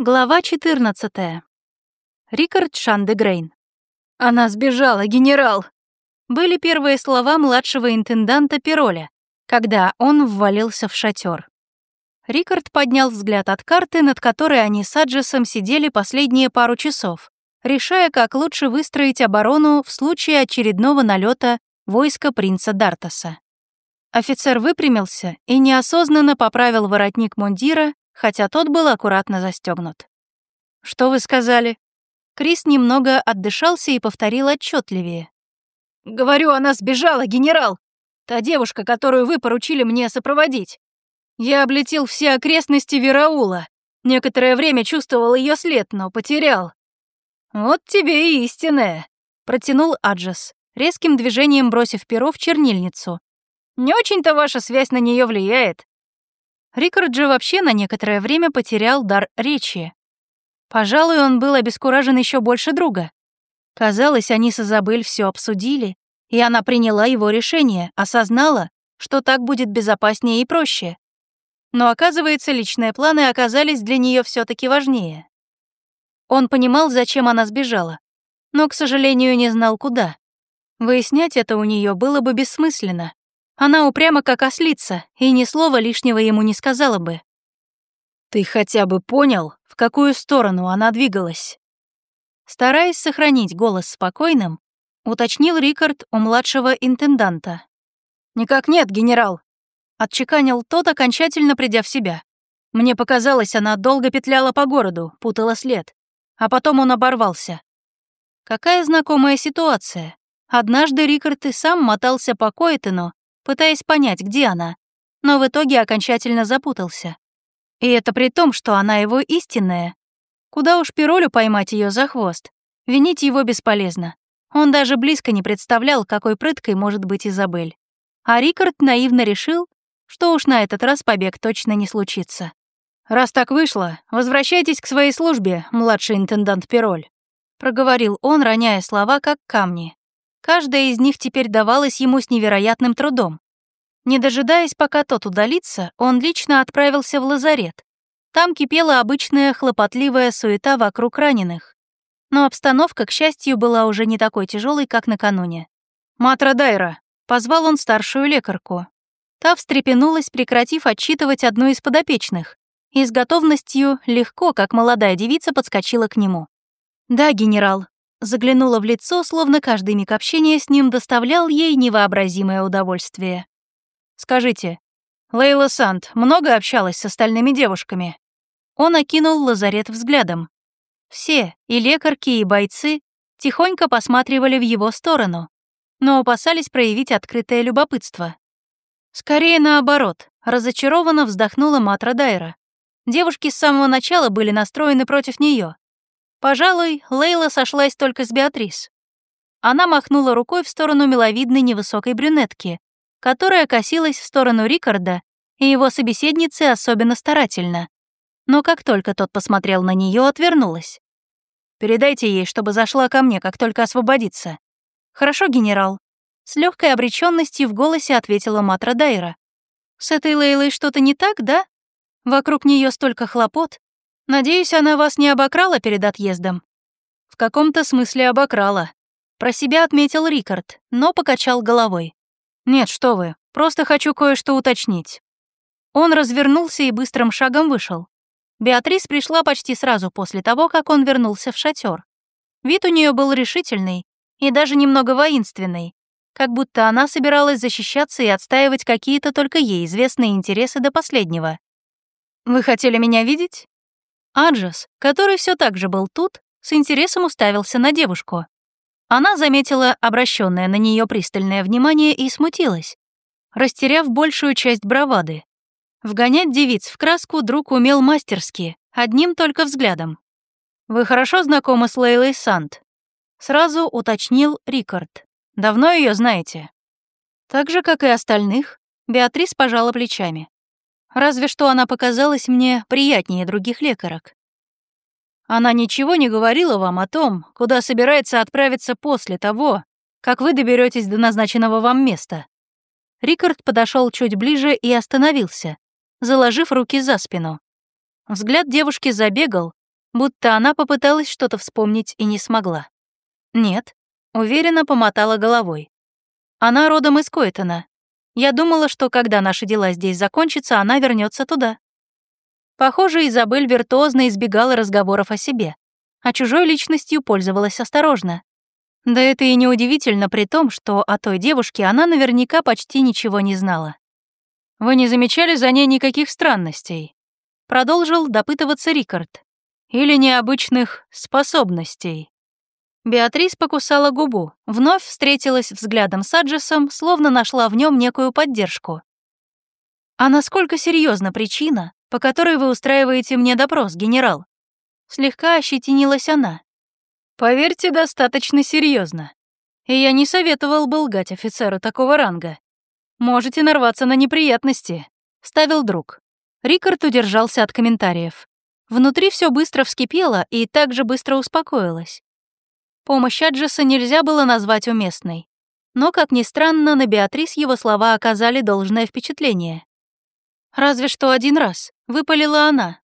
Глава 14. Рикард Шандегрейн. «Она сбежала, генерал!» Были первые слова младшего интенданта Пироля, когда он ввалился в шатер. Рикард поднял взгляд от карты, над которой они с Аджесом сидели последние пару часов, решая, как лучше выстроить оборону в случае очередного налета войска принца Дартаса. Офицер выпрямился и неосознанно поправил воротник мундира хотя тот был аккуратно застегнут. «Что вы сказали?» Крис немного отдышался и повторил отчетливее. «Говорю, она сбежала, генерал! Та девушка, которую вы поручили мне сопроводить. Я облетел все окрестности Вераула. Некоторое время чувствовал ее след, но потерял. Вот тебе и истинная», — протянул Аджас, резким движением бросив перо в чернильницу. «Не очень-то ваша связь на нее влияет. Рикард же вообще на некоторое время потерял дар речи. Пожалуй, он был обескуражен еще больше друга. Казалось, они с Изабель все обсудили, и она приняла его решение, осознала, что так будет безопаснее и проще. Но оказывается, личные планы оказались для нее все таки важнее. Он понимал, зачем она сбежала, но, к сожалению, не знал, куда. Выяснять это у нее было бы бессмысленно. Она упряма как ослица, и ни слова лишнего ему не сказала бы. «Ты хотя бы понял, в какую сторону она двигалась?» Стараясь сохранить голос спокойным, уточнил Рикард у младшего интенданта. «Никак нет, генерал», — отчеканил тот, окончательно придя в себя. Мне показалось, она долго петляла по городу, путала след, а потом он оборвался. Какая знакомая ситуация. Однажды Рикард и сам мотался по Коэтену, пытаясь понять, где она, но в итоге окончательно запутался. И это при том, что она его истинная. Куда уж Пиролю поймать ее за хвост. Винить его бесполезно. Он даже близко не представлял, какой прыткой может быть Изабель. А Рикард наивно решил, что уж на этот раз побег точно не случится. «Раз так вышло, возвращайтесь к своей службе, младший интендант Пироль», проговорил он, роняя слова как камни. Каждая из них теперь давалась ему с невероятным трудом. Не дожидаясь, пока тот удалится, он лично отправился в лазарет. Там кипела обычная хлопотливая суета вокруг раненых. Но обстановка, к счастью, была уже не такой тяжелой, как накануне. «Матра Дайра», — позвал он старшую лекарку. Та встрепенулась, прекратив отчитывать одну из подопечных, и с готовностью, легко, как молодая девица, подскочила к нему. «Да, генерал», Заглянула в лицо, словно каждый миг общения с ним доставлял ей невообразимое удовольствие. «Скажите, Лейла Сант много общалась с остальными девушками?» Он окинул лазарет взглядом. Все, и лекарки, и бойцы, тихонько посматривали в его сторону, но опасались проявить открытое любопытство. Скорее наоборот, разочарованно вздохнула Матра Дайра. Девушки с самого начала были настроены против нее, Пожалуй, Лейла сошлась только с Беатрис. Она махнула рукой в сторону миловидной невысокой брюнетки, которая косилась в сторону Рикарда и его собеседницы особенно старательно. Но как только тот посмотрел на нее, отвернулась. «Передайте ей, чтобы зашла ко мне, как только освободится». «Хорошо, генерал». С легкой обреченностью в голосе ответила Матра Дайра. «С этой Лейлой что-то не так, да? Вокруг нее столько хлопот, Надеюсь, она вас не обокрала перед отъездом? В каком-то смысле обокрала. Про себя отметил Рикард, но покачал головой. Нет, что вы, просто хочу кое-что уточнить. Он развернулся и быстрым шагом вышел. Беатрис пришла почти сразу после того, как он вернулся в шатер. Вид у нее был решительный и даже немного воинственный, как будто она собиралась защищаться и отстаивать какие-то только ей известные интересы до последнего. «Вы хотели меня видеть?» Аджас, который все так же был тут, с интересом уставился на девушку. Она заметила обращенное на нее пристальное внимание и смутилась, растеряв большую часть бравады. Вгонять девиц в краску друг умел мастерски, одним только взглядом. «Вы хорошо знакомы с Лейлой Сант?» Сразу уточнил Рикард. «Давно ее знаете?» Так же, как и остальных, Беатрис пожала плечами. Разве что она показалась мне приятнее других лекарок. Она ничего не говорила вам о том, куда собирается отправиться после того, как вы доберетесь до назначенного вам места. Рикард подошел чуть ближе и остановился, заложив руки за спину. Взгляд девушки забегал, будто она попыталась что-то вспомнить и не смогла. «Нет», — уверенно помотала головой. «Она родом из Койтона. Я думала, что когда наши дела здесь закончатся, она вернется туда». Похоже, Изабель виртуозно избегала разговоров о себе, а чужой личностью пользовалась осторожно. Да это и неудивительно при том, что о той девушке она наверняка почти ничего не знала. «Вы не замечали за ней никаких странностей?» Продолжил допытываться Рикард. «Или необычных способностей?» Беатрис покусала губу, вновь встретилась взглядом с Аджесом, словно нашла в нем некую поддержку. «А насколько серьезна причина, по которой вы устраиваете мне допрос, генерал?» Слегка ощетинилась она. «Поверьте, достаточно серьезно. И я не советовал бы лгать офицеру такого ранга. Можете нарваться на неприятности», — ставил друг. Рикард удержался от комментариев. Внутри все быстро вскипело и также быстро успокоилось. Помощь Аджеса нельзя было назвать уместной. Но, как ни странно, на Беатрис его слова оказали должное впечатление. Разве что один раз выпалила она.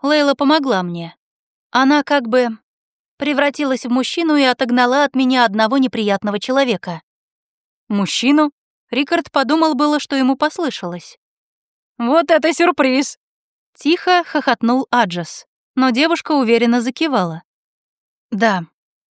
Лейла помогла мне. Она как бы превратилась в мужчину и отогнала от меня одного неприятного человека. Мужчину? Рикард подумал было, что ему послышалось. «Вот это сюрприз!» Тихо хохотнул Аджас, но девушка уверенно закивала. «Да,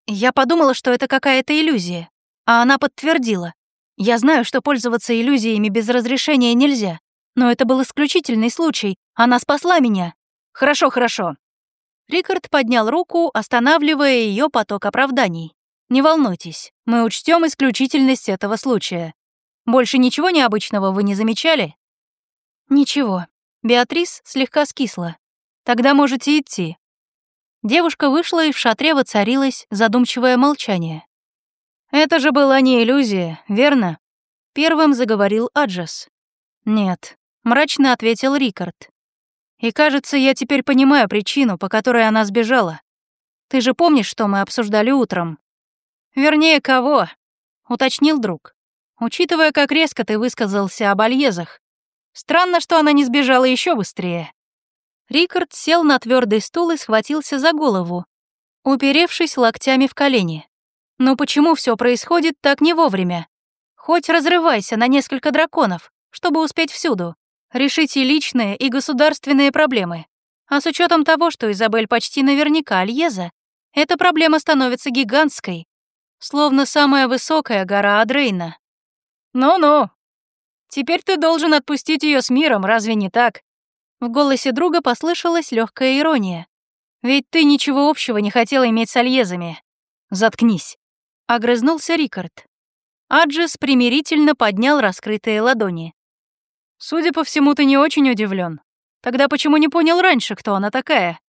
я подумала, что это какая-то иллюзия, а она подтвердила. Я знаю, что пользоваться иллюзиями без разрешения нельзя, но это был исключительный случай. Она спасла меня. Хорошо, хорошо. Рикард поднял руку, останавливая ее поток оправданий. Не волнуйтесь, мы учтем исключительность этого случая. Больше ничего необычного вы не замечали? Ничего. Беатрис слегка скисла. Тогда можете идти. Девушка вышла, и в шатре воцарилось задумчивое молчание. «Это же была не иллюзия, верно?» Первым заговорил Аджас. «Нет, мрачно ответил Рикард. И кажется, я теперь понимаю причину, по которой она сбежала. Ты же помнишь, что мы обсуждали утром? Вернее, кого? уточнил друг. Учитывая, как резко ты высказался об Альезах, странно, что она не сбежала еще быстрее. Рикард сел на твердый стул и схватился за голову, уперевшись локтями в колени. Но почему все происходит так не вовремя? Хоть разрывайся на несколько драконов, чтобы успеть всюду решить и личные, и государственные проблемы. А с учетом того, что Изабель почти наверняка Альеза, эта проблема становится гигантской, словно самая высокая гора Адрейна. «Ну-ну, теперь ты должен отпустить ее с миром, разве не так?» В голосе друга послышалась легкая ирония. «Ведь ты ничего общего не хотел иметь с Альезами. Заткнись», — огрызнулся Рикард. Аджис примирительно поднял раскрытые ладони. Судя по всему, ты не очень удивлен. Тогда почему не понял раньше, кто она такая?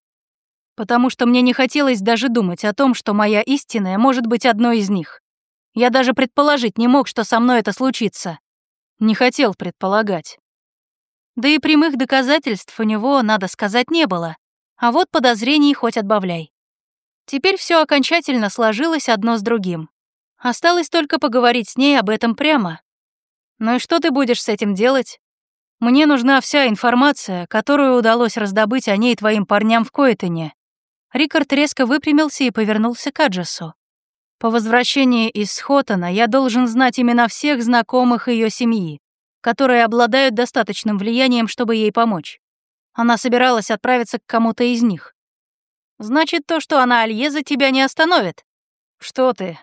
Потому что мне не хотелось даже думать о том, что моя истинная может быть одной из них. Я даже предположить не мог, что со мной это случится. Не хотел предполагать. Да и прямых доказательств у него, надо сказать, не было. А вот подозрений хоть отбавляй. Теперь все окончательно сложилось одно с другим. Осталось только поговорить с ней об этом прямо. Ну и что ты будешь с этим делать? Мне нужна вся информация, которую удалось раздобыть о ней твоим парням в Коэтоне». Рикард резко выпрямился и повернулся к Аджесу. «По возвращении из Хотона я должен знать имена всех знакомых ее семьи, которые обладают достаточным влиянием, чтобы ей помочь. Она собиралась отправиться к кому-то из них. Значит, то, что она Альеза, тебя не остановит. Что ты?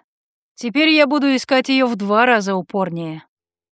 Теперь я буду искать ее в два раза упорнее.